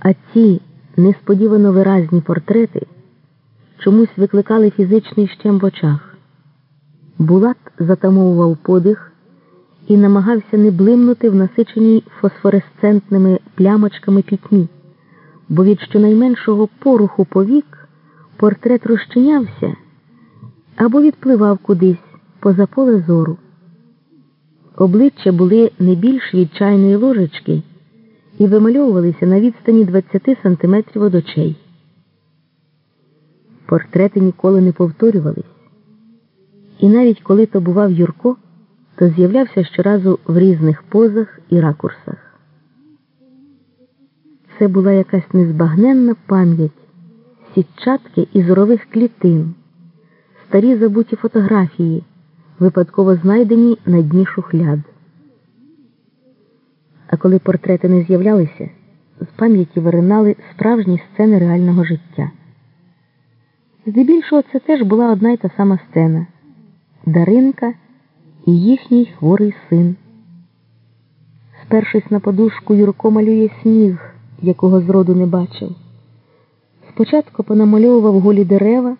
А ці несподівано виразні портрети чомусь викликали фізичний щем в очах. Булат затамовував подих і намагався не блимнути в насиченій фосфоресцентними плямочками пітьмі, бо від щонайменшого поруху повік портрет розчинявся або відпливав кудись поза поле зору. Обличчя були не більш від чайної ложечки і вимальовувалися на відстані 20 сантиметрів від очей. Портрети ніколи не повторювались, і навіть коли то бував Юрко, то з'являвся щоразу в різних позах і ракурсах. Це була якась незбагненна пам'ять, сітчатки і зорових клітин, старі забуті фотографії, випадково знайдені на дні шухляд. А коли портрети не з'являлися, з пам'яті виринали справжні сцени реального життя. Здебільшого це теж була одна й та сама сцена Даринка і їхній хворий син. Спершись на подушку, Юрко малює сніг, якого зроду не бачив. Спочатку понамальовував голі дерева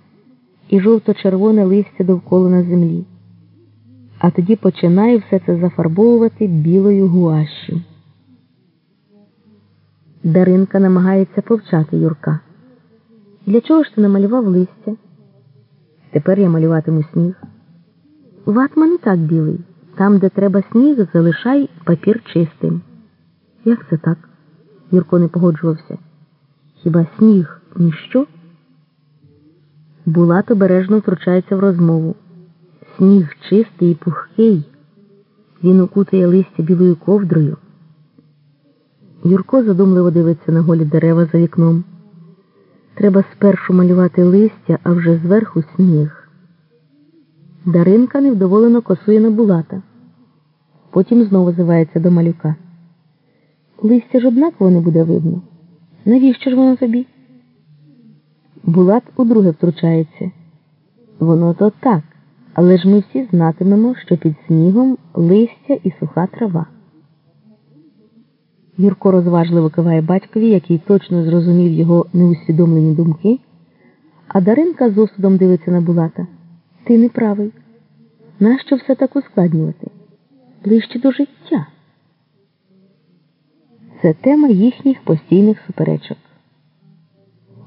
і жовто-червоне листя довкола на землі, а тоді починає все це зафарбовувати білою гуашю. Даринка намагається повчати Юрка. Для чого ж ти намалював листя? Тепер я малюватиму сніг. Ватма не так білий. Там, де треба сніг, залишай папір чистим. Як це так? Юрко не погоджувався. Хіба сніг ніщо? Булат обережно втручається в розмову. Сніг чистий і пухкий. Він укутує листя білою ковдрою. Юрко задумливо дивиться на голі дерева за вікном. Треба спершу малювати листя, а вже зверху сніг. Даринка невдоволено косує на булата. Потім знову зивається до малюка. Листя ж однаково не буде видно. Навіщо ж воно тобі? Булат удруге втручається. Воно то так, але ж ми всі знатимемо, що під снігом листя і суха трава. Юрко розважливо киває батькові, який точно зрозумів його неусвідомлені думки, а Даринка з осудом дивиться на Булата. Ти не правий. Нащо все так ускладнювати? Ближче до життя. Це тема їхніх постійних суперечок.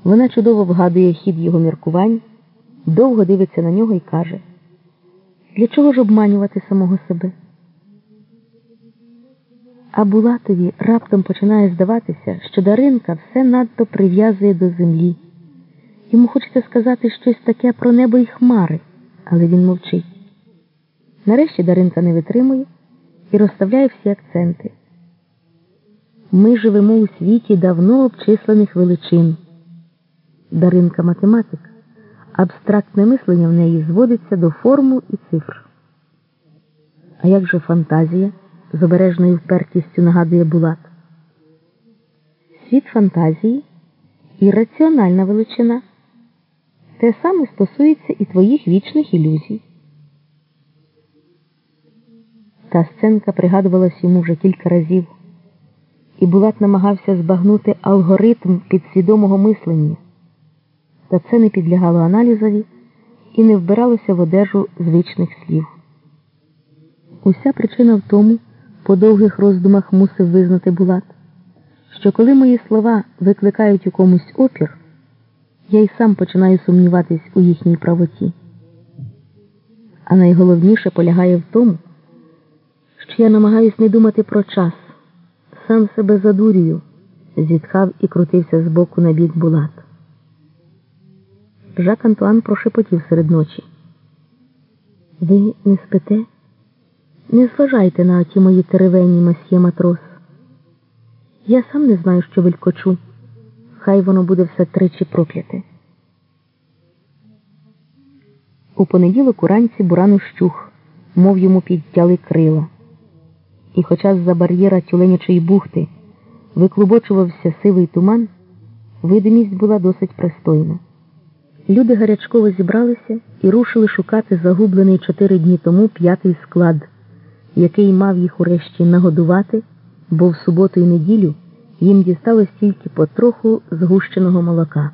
Вона чудово вгадує хід його міркувань, довго дивиться на нього і каже: Для чого ж обманювати самого себе? А Булатові раптом починає здаватися, що Даринка все надто прив'язує до землі. Йому хочеться сказати щось таке про небо і хмари, але він мовчить. Нарешті Даринка не витримує і розставляє всі акценти. Ми живемо у світі давно обчислених величин. Даринка математик, абстрактне мислення в неї зводиться до формул і цифр. А як же фантазія? З обережною впертістю нагадує Булат. Світ фантазії і раціональна величина. Те саме стосується і твоїх вічних ілюзій. Та сценка пригадувалась йому вже кілька разів, і Булат намагався збагнути алгоритм підсвідомого мислення, та це не підлягало аналізові і не вбиралося в одежу звичних слів. Уся причина в тому по довгих роздумах мусив визнати Булат, що коли мої слова викликають у комусь опір, я й сам починаю сумніватись у їхній правоті. А найголовніше полягає в тому, що я намагаюсь не думати про час, сам себе задурюю, зітхав і крутився з боку на бік Булат. Жак Антуан прошепотів серед ночі. Ви не спите? Не зважайте на ті мої теревені, масьє матрос. Я сам не знаю, що велькочу. Хай воно буде все тричі прокляте. У понеділок уранці буран ущух, мов йому підтяли крила. І, хоча з-за бар'єра тюленячої бухти виклубочувався сивий туман, видимість була досить пристойна. Люди гарячково зібралися і рушили шукати загублений чотири дні тому п'ятий склад який мав їх урешті нагодувати, бо в суботу і неділю їм дісталось тільки потроху згущеного молока.